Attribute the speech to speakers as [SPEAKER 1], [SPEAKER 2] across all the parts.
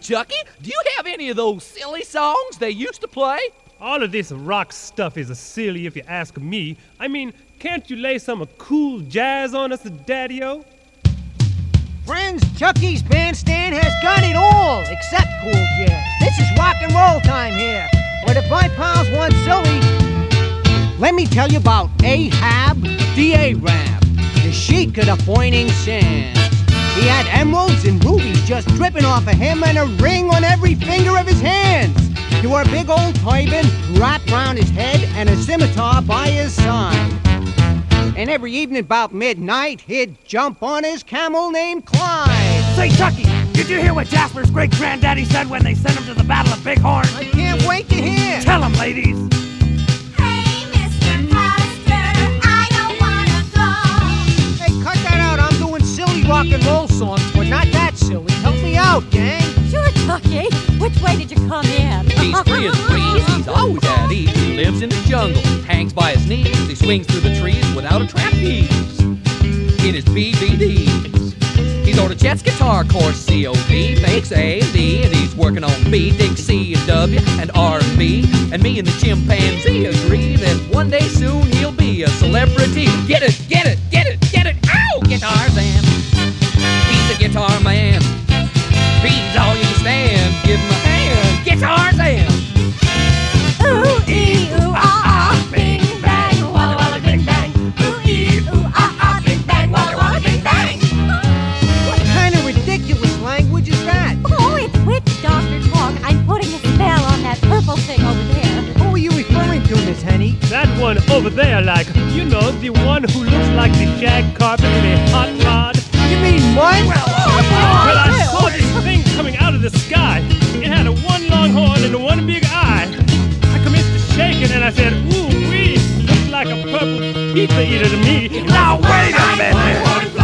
[SPEAKER 1] Chucky, do you have any of those silly songs they used to play?
[SPEAKER 2] All of this rock stuff is a silly if you ask me. I mean, can't you lay some cool jazz on us, Daddy-O?
[SPEAKER 3] Friends, Chucky's bandstand has got it all except cool jazz. This is rock and roll time here. But if my pals want silly, let me tell you about Ahab the Arab, the sheik of the pointing sands. He had emeralds and rubies just dripping off of him and a ring on every finger of his hands. He wore a big old turban wrapped round his head and a scimitar by his side. And every evening about midnight, he'd jump on his camel named Clyde.
[SPEAKER 4] Say, Chucky, did you hear what Jasper's great granddaddy said when they sent him to the Battle of Bighorn?
[SPEAKER 3] I can't wait to hear.
[SPEAKER 4] Tell him, ladies.
[SPEAKER 3] Rock and roll songs, but not that silly. Help me out, gang.
[SPEAKER 5] Sure, Chucky. Which way did you come in?
[SPEAKER 1] He's free as a breeze, he's always at ease. He lives in the jungle, hangs by his knees. He swings through the trees without a trapeze. In his BVDs. He's on a Jets guitar course, COD, fakes A and D, and he's working on B, dig C and W, and R and B. And me and the chimpanzee agree that one day soon he'll be a celebrity. Get it,
[SPEAKER 2] one over there, like, you know, the one who looks like the shag carpet in a hot rod.
[SPEAKER 3] You mean what?
[SPEAKER 2] Well, oh, oh, oh, I saw this thing coming out of the sky. It had a one long horn and one big eye. I commenced to shake it and I said, ooh wee, looks like a purple pizza eater to me.
[SPEAKER 4] Now, wait a minute.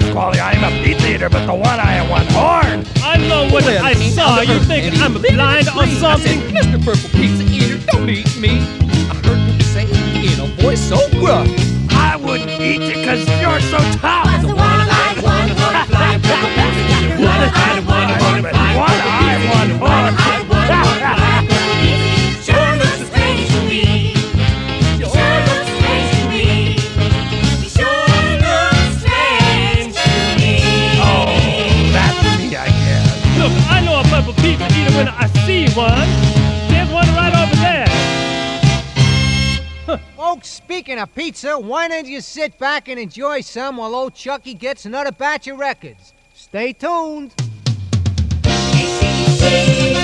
[SPEAKER 4] Come on, Pasquale. I am a pizza eater, but the one I and one horn.
[SPEAKER 2] I know what
[SPEAKER 1] Well,
[SPEAKER 2] I
[SPEAKER 1] ain't
[SPEAKER 2] saw.
[SPEAKER 1] on the
[SPEAKER 2] You think I'm
[SPEAKER 1] lived in
[SPEAKER 2] blind
[SPEAKER 1] a
[SPEAKER 2] or
[SPEAKER 1] tree. I
[SPEAKER 2] something?
[SPEAKER 1] said, Mr. Purple Pizza Eater, don't eat me. I heard you say in a voice so gruff.
[SPEAKER 4] I wouldn't eat you because you're so tough.
[SPEAKER 5] Was the one-eyed, one, one-eyed purple pizza eater, one-eyed, one, one-eyed
[SPEAKER 4] One eye, one I
[SPEAKER 2] a purple pizza eater when I see one. There's one right over there.
[SPEAKER 3] Folks, speaking of pizza, why don't you sit back and enjoy some while old Chucky gets another batch of records? Stay tuned.
[SPEAKER 6] P-C-C,